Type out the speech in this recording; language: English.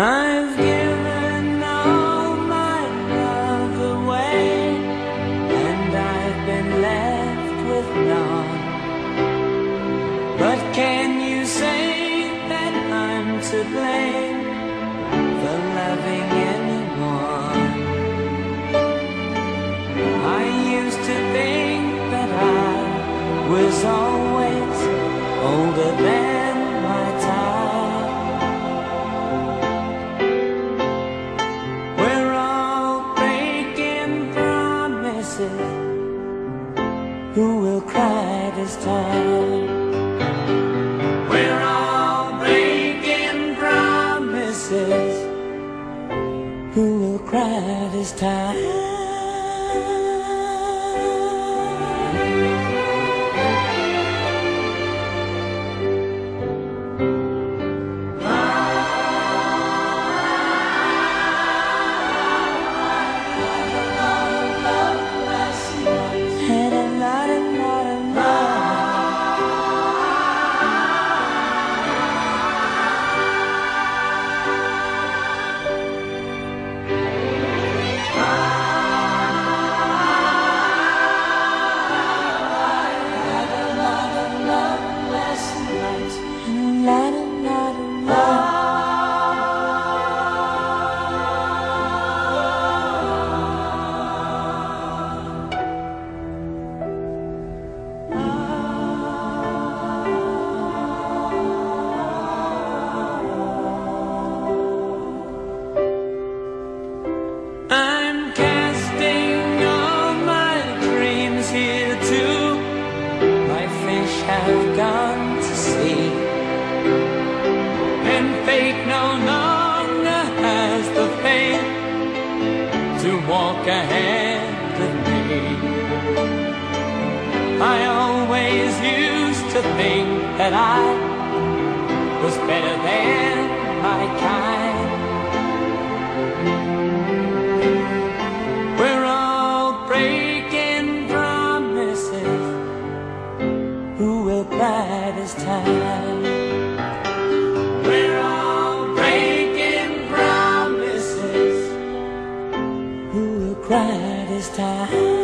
I've given all my love away, and I've been left with none. But can you say that I'm to blame for loving anyone? I used to think that I was always older than. say who will cry this time? We're all breaking promises. Who will cry this time? Have gone to sea, and fate no longer has the faith to walk ahead of me. I always used to think that I was better than my kind. Time? We're all breaking promises. Who will cry this time?